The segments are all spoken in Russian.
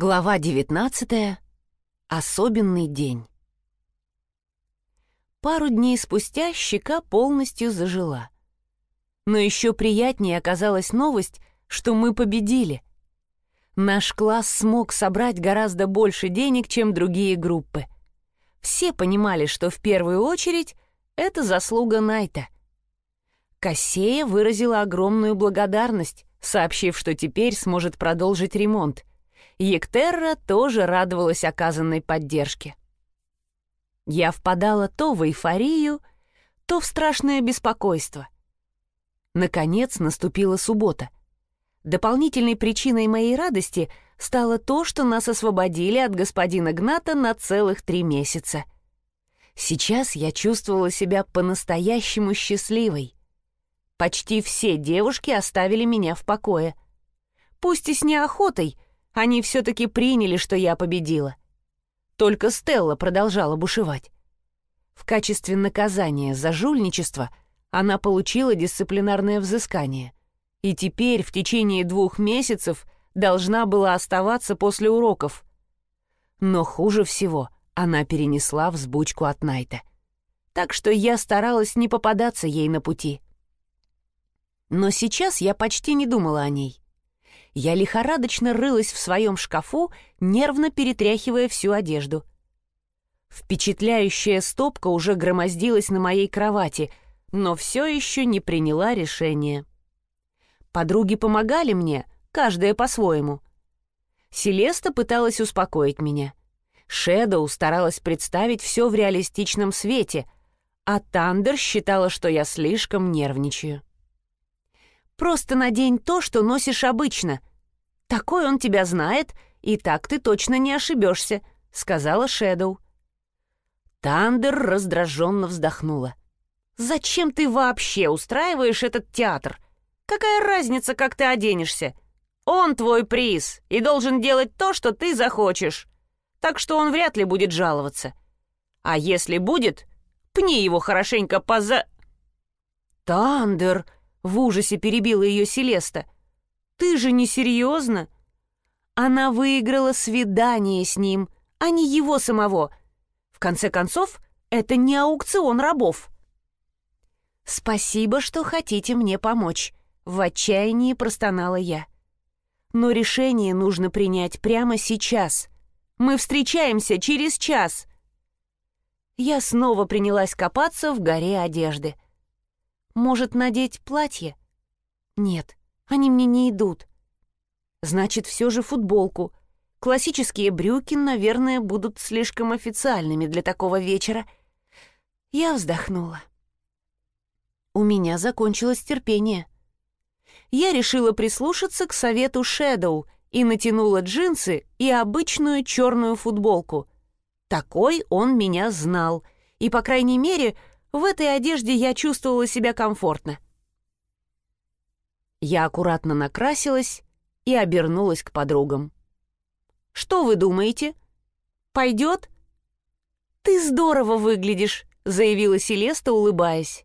Глава 19. Особенный день. Пару дней спустя щека полностью зажила. Но еще приятнее оказалась новость, что мы победили. Наш класс смог собрать гораздо больше денег, чем другие группы. Все понимали, что в первую очередь это заслуга Найта. Кассея выразила огромную благодарность, сообщив, что теперь сможет продолжить ремонт. Ектерра тоже радовалась оказанной поддержке. Я впадала то в эйфорию, то в страшное беспокойство. Наконец наступила суббота. Дополнительной причиной моей радости стало то, что нас освободили от господина Гната на целых три месяца. Сейчас я чувствовала себя по-настоящему счастливой. Почти все девушки оставили меня в покое. Пусть и с неохотой — они все-таки приняли, что я победила. Только Стелла продолжала бушевать. В качестве наказания за жульничество она получила дисциплинарное взыскание. И теперь в течение двух месяцев должна была оставаться после уроков. Но хуже всего она перенесла взбучку от Найта. Так что я старалась не попадаться ей на пути. Но сейчас я почти не думала о ней я лихорадочно рылась в своем шкафу, нервно перетряхивая всю одежду. Впечатляющая стопка уже громоздилась на моей кровати, но все еще не приняла решения. Подруги помогали мне, каждая по-своему. Селеста пыталась успокоить меня. Шэдоу старалась представить все в реалистичном свете, а Тандер считала, что я слишком нервничаю. «Просто надень то, что носишь обычно», такой он тебя знает, и так ты точно не ошибешься», — сказала Шэдоу. Тандер раздраженно вздохнула. «Зачем ты вообще устраиваешь этот театр? Какая разница, как ты оденешься? Он твой приз и должен делать то, что ты захочешь. Так что он вряд ли будет жаловаться. А если будет, пни его хорошенько поза...» «Тандер!» — в ужасе перебила ее Селеста — ты же не серьезно? Она выиграла свидание с ним, а не его самого. В конце концов, это не аукцион рабов. «Спасибо, что хотите мне помочь», — в отчаянии простонала я. «Но решение нужно принять прямо сейчас. Мы встречаемся через час». Я снова принялась копаться в горе одежды. «Может, надеть платье?» «Нет, они мне не идут. Значит, все же футболку. Классические брюки, наверное, будут слишком официальными для такого вечера. Я вздохнула. У меня закончилось терпение. Я решила прислушаться к совету Шэдоу и натянула джинсы и обычную черную футболку. Такой он меня знал, и, по крайней мере, в этой одежде я чувствовала себя комфортно. Я аккуратно накрасилась и обернулась к подругам. «Что вы думаете? Пойдет?» «Ты здорово выглядишь», — заявила Селеста, улыбаясь.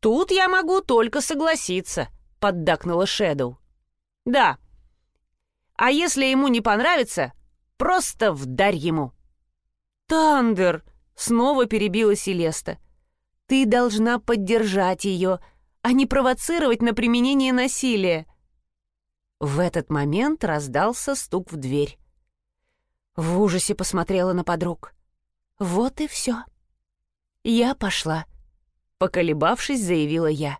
«Тут я могу только согласиться», — поддакнула Шэдоу. «Да. А если ему не понравится, просто вдарь ему». «Тандер!» — снова перебила Селеста. «Ты должна поддержать ее», — а не провоцировать на применение насилия. В этот момент раздался стук в дверь. В ужасе посмотрела на подруг. Вот и все. Я пошла. Поколебавшись, заявила я.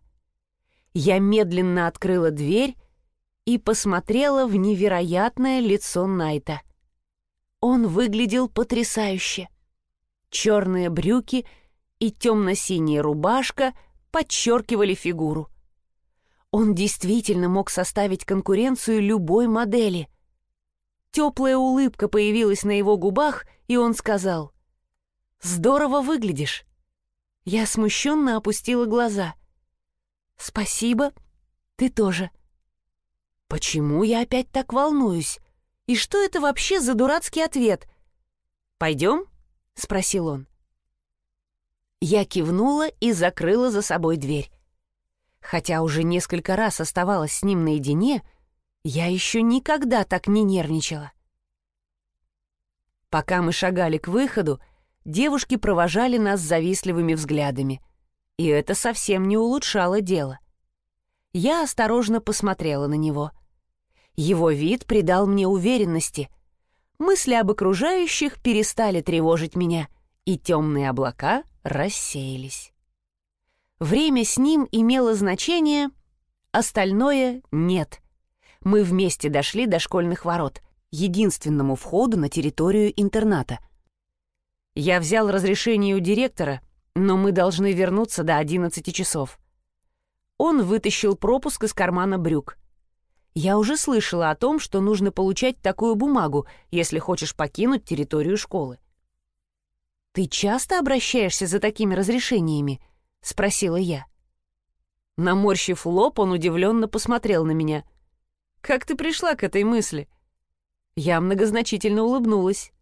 Я медленно открыла дверь и посмотрела в невероятное лицо Найта. Он выглядел потрясающе. Черные брюки и темно-синяя рубашка — подчеркивали фигуру. Он действительно мог составить конкуренцию любой модели. Теплая улыбка появилась на его губах, и он сказал «Здорово выглядишь». Я смущенно опустила глаза. «Спасибо, ты тоже». «Почему я опять так волнуюсь? И что это вообще за дурацкий ответ?» «Пойдем?» — спросил он. Я кивнула и закрыла за собой дверь. Хотя уже несколько раз оставалась с ним наедине, я еще никогда так не нервничала. Пока мы шагали к выходу, девушки провожали нас завистливыми взглядами. И это совсем не улучшало дело. Я осторожно посмотрела на него. Его вид придал мне уверенности. Мысли об окружающих перестали тревожить меня, и темные облака рассеялись. Время с ним имело значение, остальное — нет. Мы вместе дошли до школьных ворот, единственному входу на территорию интерната. Я взял разрешение у директора, но мы должны вернуться до 11 часов. Он вытащил пропуск из кармана брюк. Я уже слышала о том, что нужно получать такую бумагу, если хочешь покинуть территорию школы. «Ты часто обращаешься за такими разрешениями?» — спросила я. Наморщив лоб, он удивленно посмотрел на меня. «Как ты пришла к этой мысли?» Я многозначительно улыбнулась.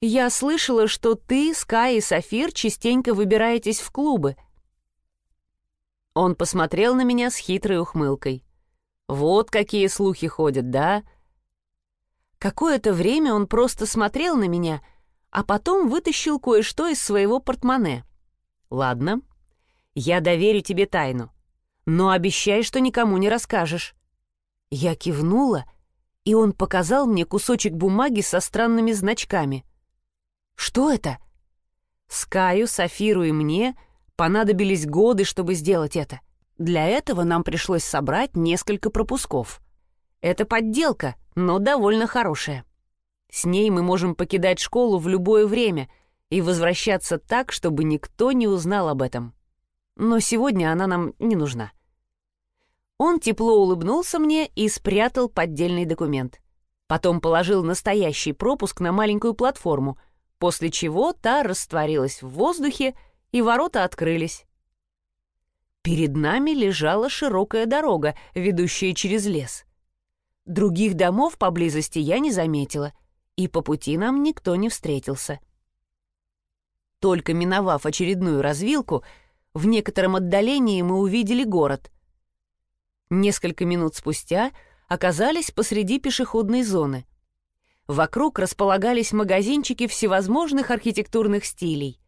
«Я слышала, что ты, Скай и Сафир частенько выбираетесь в клубы». Он посмотрел на меня с хитрой ухмылкой. «Вот какие слухи ходят, да?» Какое-то время он просто смотрел на меня, а потом вытащил кое-что из своего портмоне. «Ладно, я доверю тебе тайну, но обещай, что никому не расскажешь». Я кивнула, и он показал мне кусочек бумаги со странными значками. «Что это?» Скаю, Сафиру и мне понадобились годы, чтобы сделать это. Для этого нам пришлось собрать несколько пропусков. Это подделка, но довольно хорошая. С ней мы можем покидать школу в любое время — и возвращаться так, чтобы никто не узнал об этом. Но сегодня она нам не нужна. Он тепло улыбнулся мне и спрятал поддельный документ. Потом положил настоящий пропуск на маленькую платформу, после чего та растворилась в воздухе, и ворота открылись. Перед нами лежала широкая дорога, ведущая через лес. Других домов поблизости я не заметила, и по пути нам никто не встретился. — только миновав очередную развилку, в некотором отдалении мы увидели город. Несколько минут спустя оказались посреди пешеходной зоны. Вокруг располагались магазинчики всевозможных архитектурных стилей.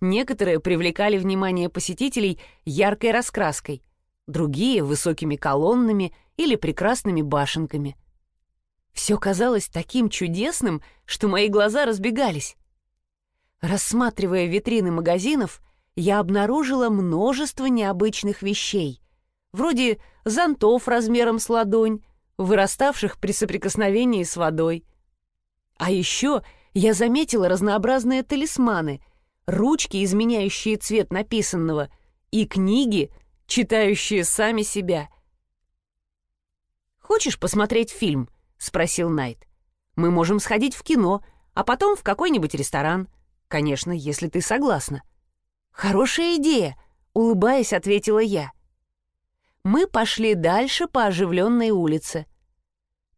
Некоторые привлекали внимание посетителей яркой раскраской, другие — высокими колоннами или прекрасными башенками. Все казалось таким чудесным, что мои глаза разбегались. Рассматривая витрины магазинов, я обнаружила множество необычных вещей, вроде зонтов размером с ладонь, выраставших при соприкосновении с водой. А еще я заметила разнообразные талисманы, ручки, изменяющие цвет написанного, и книги, читающие сами себя. «Хочешь посмотреть фильм?» — спросил Найт. «Мы можем сходить в кино, а потом в какой-нибудь ресторан». Конечно, если ты согласна. Хорошая идея, улыбаясь, ответила я. Мы пошли дальше по оживленной улице.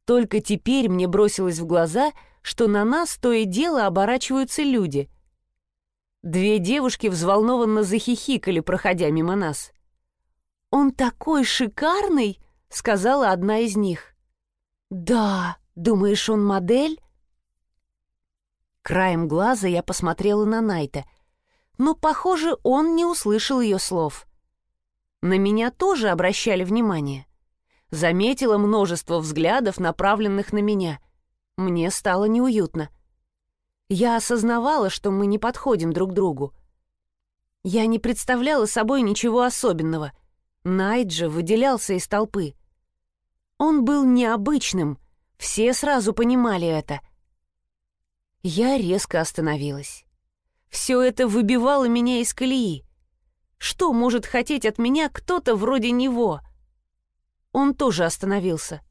Только теперь мне бросилось в глаза, что на нас то и дело оборачиваются люди. Две девушки взволнованно захихикали, проходя мимо нас. «Он такой шикарный!» — сказала одна из них. «Да, думаешь, он модель?» Краем глаза я посмотрела на Найта, но, похоже, он не услышал ее слов. На меня тоже обращали внимание. Заметила множество взглядов, направленных на меня. Мне стало неуютно. Я осознавала, что мы не подходим друг другу. Я не представляла собой ничего особенного. Найт же выделялся из толпы. Он был необычным, все сразу понимали это — я резко остановилась. Все это выбивало меня из колеи. Что может хотеть от меня кто-то вроде него? Он тоже остановился.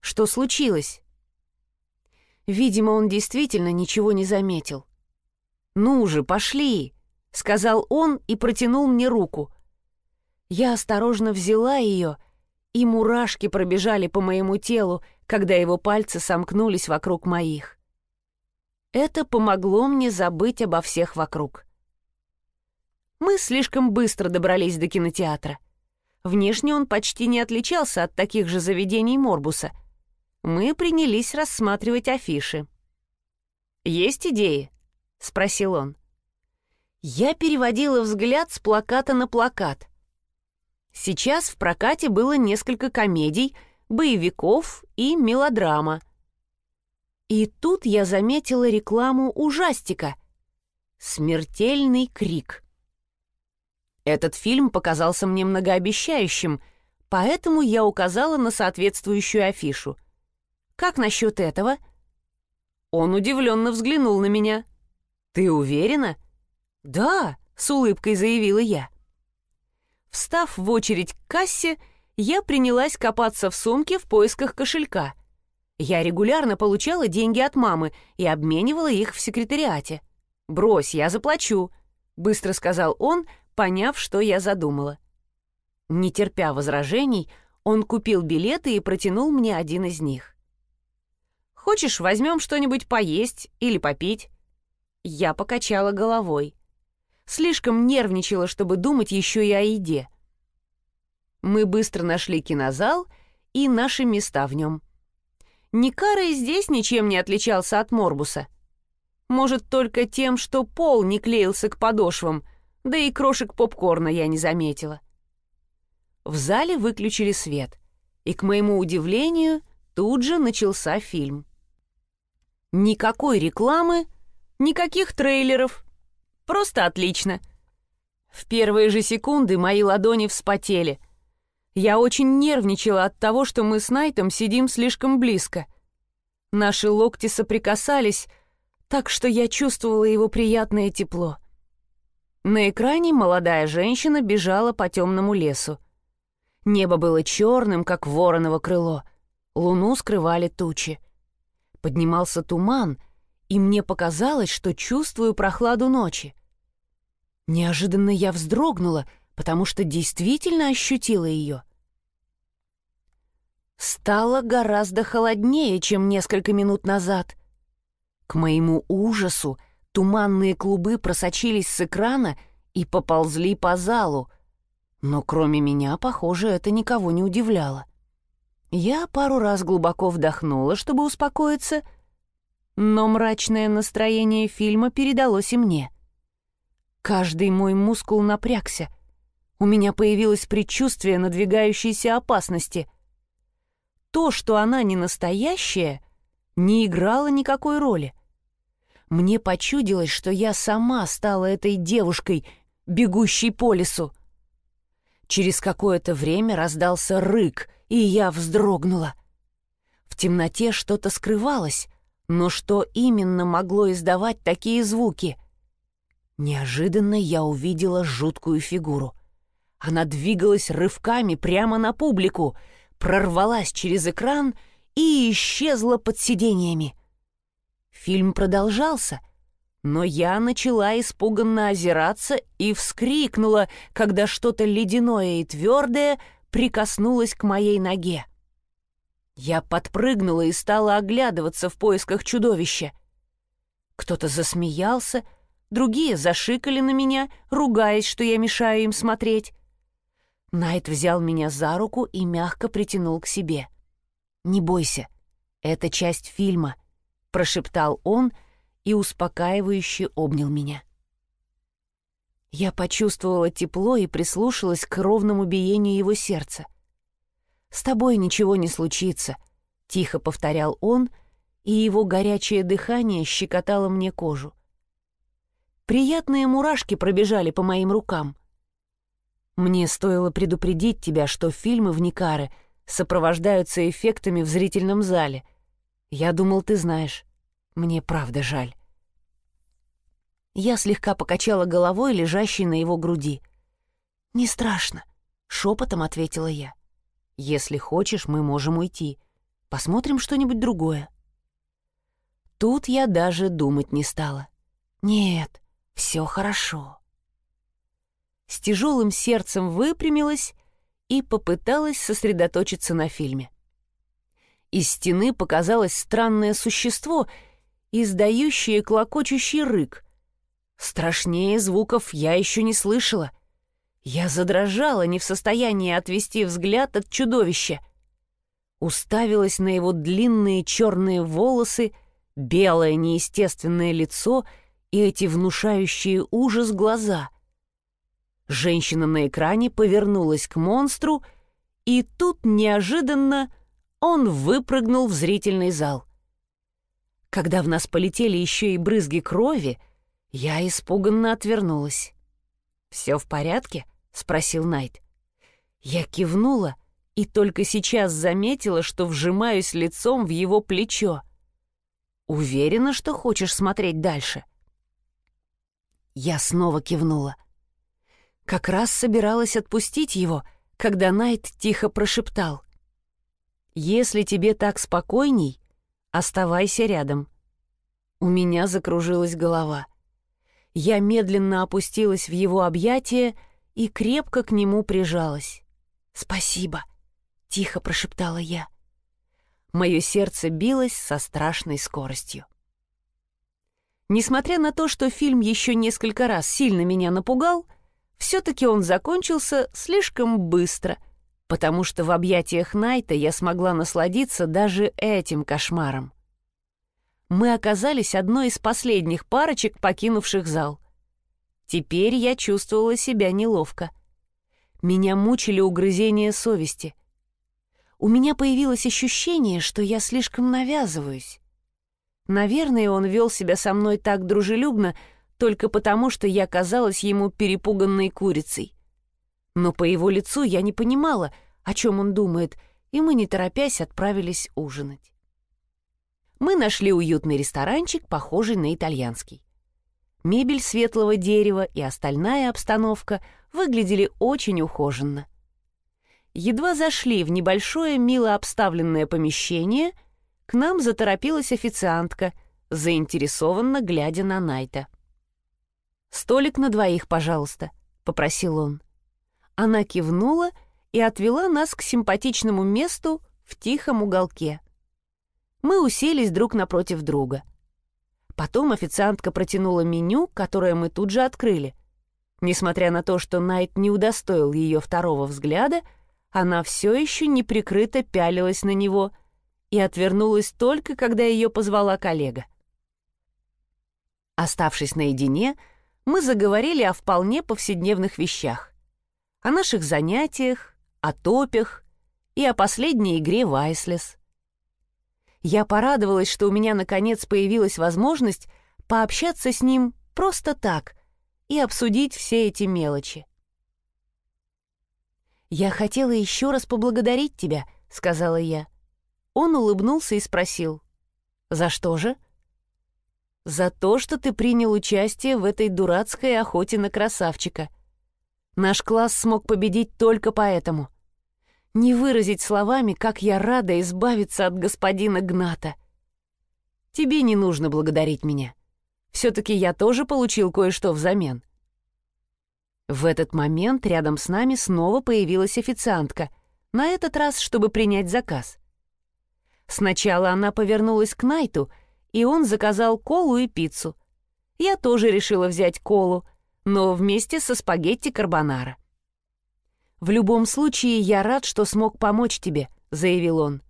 Что случилось? Видимо, он действительно ничего не заметил. «Ну же, пошли!» — сказал он и протянул мне руку. Я осторожно взяла ее, и мурашки пробежали по моему телу, когда его пальцы сомкнулись вокруг моих. Это помогло мне забыть обо всех вокруг. Мы слишком быстро добрались до кинотеатра. Внешне он почти не отличался от таких же заведений Морбуса. Мы принялись рассматривать афиши. Есть идеи?» — спросил он. Я переводила взгляд с плаката на плакат. Сейчас в прокате было несколько комедий, боевиков и мелодрама. И тут я заметила рекламу ужастика «Смертельный крик». Этот фильм показался мне многообещающим, поэтому я указала на соответствующую афишу. «Как насчет этого?» Он удивленно взглянул на меня. «Ты уверена?» «Да», — с улыбкой заявила я. Встав в очередь к кассе, я принялась копаться в сумке в поисках кошелька. Я регулярно получала деньги от мамы и обменивала их в секретариате. «Брось, я заплачу», — быстро сказал он, поняв, что я задумала. Не терпя возражений, он купил билеты и протянул мне один из них. «Хочешь, возьмем что-нибудь поесть или попить?» Я покачала головой. Слишком нервничала, чтобы думать еще и о еде. Мы быстро нашли кинозал и наши места в нем. Никара и здесь ничем не отличался от Морбуса. Может, только тем, что пол не клеился к подошвам — да и крошек попкорна я не заметила. В зале выключили свет, и, к моему удивлению, тут же начался фильм. Никакой рекламы, никаких трейлеров. Просто отлично. В первые же секунды мои ладони вспотели. Я очень нервничала от того, что мы с Найтом сидим слишком близко. Наши локти соприкасались, так что я чувствовала его приятное тепло. На экране молодая женщина бежала по темному лесу. Небо было черным, как вороново крыло. Луну скрывали тучи. Поднимался туман, и мне показалось, что чувствую прохладу ночи. Неожиданно я вздрогнула, потому что действительно ощутила ее. Стало гораздо холоднее, чем несколько минут назад. К моему ужасу Туманные клубы просочились с экрана и поползли по залу. Но кроме меня, похоже, это никого не удивляло. Я пару раз глубоко вдохнула, чтобы успокоиться, но мрачное настроение фильма передалось и мне. Каждый мой мускул напрягся. У меня появилось предчувствие надвигающейся опасности. То, что она не настоящая, не играло никакой роли. Мне почудилось, что я сама стала этой девушкой, бегущей по лесу. Через какое-то время раздался рык, и я вздрогнула. В темноте что-то скрывалось, но что именно могло издавать такие звуки? Неожиданно я увидела жуткую фигуру. Она двигалась рывками прямо на публику, прорвалась через экран и исчезла под сидениями. Фильм продолжался, но я начала испуганно озираться и вскрикнула, когда что-то ледяное и твердое прикоснулось к моей ноге. Я подпрыгнула и стала оглядываться в поисках чудовища. Кто-то засмеялся, другие зашикали на меня, ругаясь, что я мешаю им смотреть. Найт взял меня за руку и мягко притянул к себе. «Не бойся, это часть фильма», — прошептал он и успокаивающе обнял меня. Я почувствовала тепло и прислушалась к ровному биению его сердца. «С тобой ничего не случится», — тихо повторял он, и его горячее дыхание щекотало мне кожу. Приятные мурашки пробежали по моим рукам. Мне стоило предупредить тебя, что фильмы в Никаре сопровождаются эффектами в зрительном зале — я думал, ты знаешь. Мне правда жаль. Я слегка покачала головой, лежащей на его груди. «Не страшно», — шепотом ответила я. «Если хочешь, мы можем уйти. Посмотрим что-нибудь другое». Тут я даже думать не стала. «Нет, все хорошо». С тяжелым сердцем выпрямилась и попыталась сосредоточиться на фильме. Из стены показалось странное существо, издающее клокочущий рык. Страшнее звуков я еще не слышала. Я задрожала, не в состоянии отвести взгляд от чудовища. Уставилась на его длинные черные волосы, Белое неестественное лицо и эти внушающие ужас глаза. Женщина на экране повернулась к монстру, и тут неожиданно он выпрыгнул в зрительный зал. Когда в нас полетели еще и брызги крови, я испуганно отвернулась. «Все в порядке?» — спросил Найт. Я кивнула и только сейчас заметила, что вжимаюсь лицом в его плечо. «Уверена, что хочешь смотреть дальше?» Я снова кивнула. Как раз собиралась отпустить его, когда Найт тихо прошептал. «Если тебе так спокойней, оставайся рядом». У меня закружилась голова. Я медленно опустилась в его объятия и крепко к нему прижалась. «Спасибо», — тихо прошептала я. Мое сердце билось со страшной скоростью. Несмотря на то, что фильм еще несколько раз сильно меня напугал, все-таки он закончился слишком быстро, потому что в объятиях Найта я смогла насладиться даже этим кошмаром. Мы оказались одной из последних парочек, покинувших зал. Теперь я чувствовала себя неловко. Меня мучили угрызения совести. У меня появилось ощущение, что я слишком навязываюсь. Наверное, он вел себя со мной так дружелюбно только потому, что я казалась ему перепуганной курицей. Но по его лицу я не понимала, о чем он думает, и мы, не торопясь, отправились ужинать. Мы нашли уютный ресторанчик, похожий на итальянский. Мебель светлого дерева и остальная обстановка выглядели очень ухоженно. Едва зашли в небольшое мило обставленное помещение, к нам заторопилась официантка, заинтересованно глядя на Найта. «Столик на двоих, пожалуйста», — попросил он. Она кивнула и отвела нас к симпатичному месту в тихом уголке. Мы уселись друг напротив друга — Потом официантка протянула меню, которое мы тут же открыли. Несмотря на то, что Найт не удостоил ее второго взгляда, она все еще неприкрыто пялилась на него и отвернулась только, когда ее позвала коллега. Оставшись наедине, мы заговорили о вполне повседневных вещах. О наших занятиях, о топях и о последней игре Вайслес. Я порадовалась, что у меня наконец появилась возможность пообщаться с ним просто так и обсудить все эти мелочи. «Я хотела еще раз поблагодарить тебя», — сказала я. Он улыбнулся и спросил. «За что же?» «За то, что ты принял участие в этой дурацкой охоте на красавчика. Наш класс смог победить только поэтому не выразить словами, как я рада избавиться от господина Гната. Тебе не нужно благодарить меня. Все-таки я тоже получил кое-что взамен. В этот момент рядом с нами снова появилась официантка, на этот раз, чтобы принять заказ. Сначала она повернулась к Найту, и он заказал колу и пиццу. Я тоже решила взять колу, но вместе со спагетти карбонара. «В любом случае, я рад, что смог помочь тебе», — заявил он.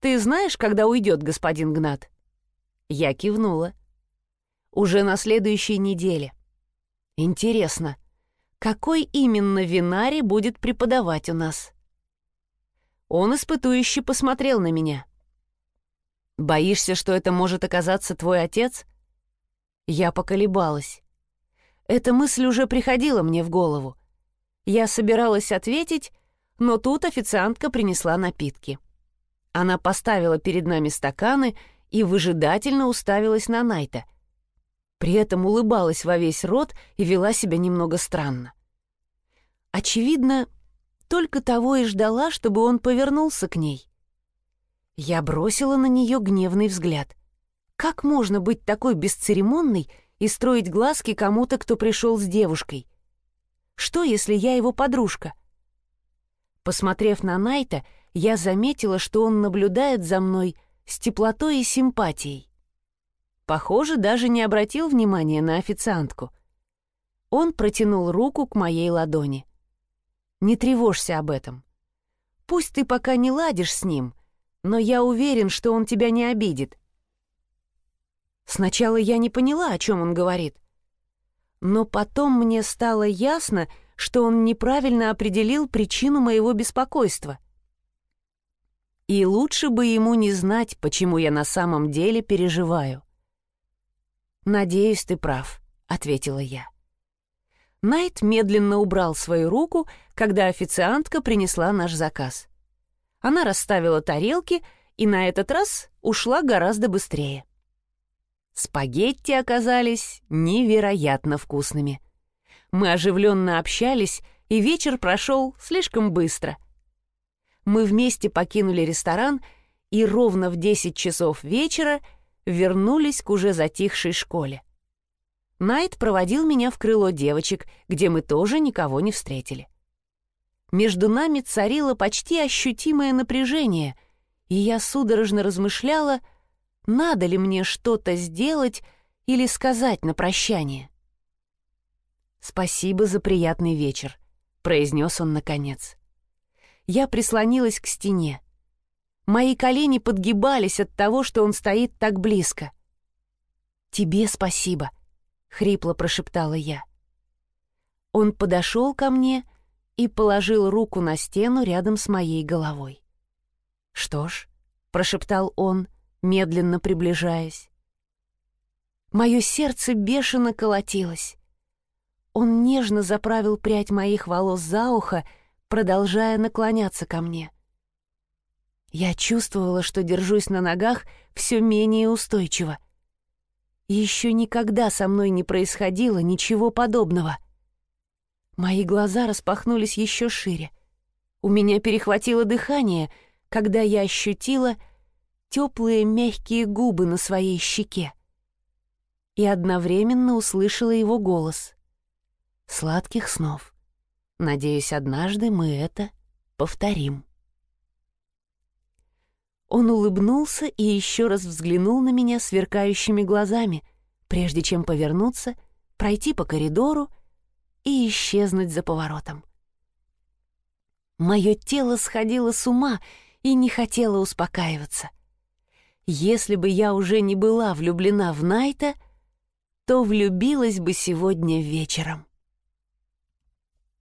«Ты знаешь, когда уйдет господин Гнат?» Я кивнула. «Уже на следующей неделе. Интересно, какой именно винари будет преподавать у нас?» Он испытующе посмотрел на меня. «Боишься, что это может оказаться твой отец?» Я поколебалась. Эта мысль уже приходила мне в голову. Я собиралась ответить, но тут официантка принесла напитки. Она поставила перед нами стаканы и выжидательно уставилась на Найта. При этом улыбалась во весь рот и вела себя немного странно. Очевидно, только того и ждала, чтобы он повернулся к ней. Я бросила на нее гневный взгляд. Как можно быть такой бесцеремонной и строить глазки кому-то, кто пришел с девушкой? Что, если я его подружка? Посмотрев на Найта, я заметила, что он наблюдает за мной с теплотой и симпатией. Похоже, даже не обратил внимания на официантку. Он протянул руку к моей ладони. «Не тревожься об этом. Пусть ты пока не ладишь с ним, но я уверен, что он тебя не обидит. Сначала я не поняла, о чем он говорит. Но потом мне стало ясно, что он неправильно определил причину моего беспокойства. И лучше бы ему не знать, почему я на самом деле переживаю. «Надеюсь, ты прав», — ответила я. Найт медленно убрал свою руку, когда официантка принесла наш заказ. Она расставила тарелки и на этот раз ушла гораздо быстрее. Спагетти оказались невероятно вкусными. Мы оживленно общались, и вечер прошел слишком быстро. Мы вместе покинули ресторан и ровно в 10 часов вечера вернулись к уже затихшей школе. Найт проводил меня в крыло девочек, где мы тоже никого не встретили. Между нами царило почти ощутимое напряжение, и я судорожно размышляла, надо ли мне что-то сделать или сказать на прощание. «Спасибо за приятный вечер», — произнес он наконец. Я прислонилась к стене. Мои колени подгибались от того, что он стоит так близко. «Тебе спасибо», — хрипло прошептала я. Он подошел ко мне и положил руку на стену рядом с моей головой. «Что ж», — прошептал он, медленно приближаясь. Мое сердце бешено колотилось. Он нежно заправил прядь моих волос за ухо, продолжая наклоняться ко мне. Я чувствовала, что держусь на ногах все менее устойчиво. Еще никогда со мной не происходило ничего подобного. Мои глаза распахнулись еще шире. У меня перехватило дыхание, когда я ощутила теплые мягкие губы на своей щеке и одновременно услышала его голос. «Сладких снов. Надеюсь, однажды мы это повторим». Он улыбнулся и еще раз взглянул на меня сверкающими глазами, прежде чем повернуться, пройти по коридору и исчезнуть за поворотом. Мое тело сходило с ума и не хотело успокаиваться. Если бы я уже не была влюблена в Найта, то влюбилась бы сегодня вечером.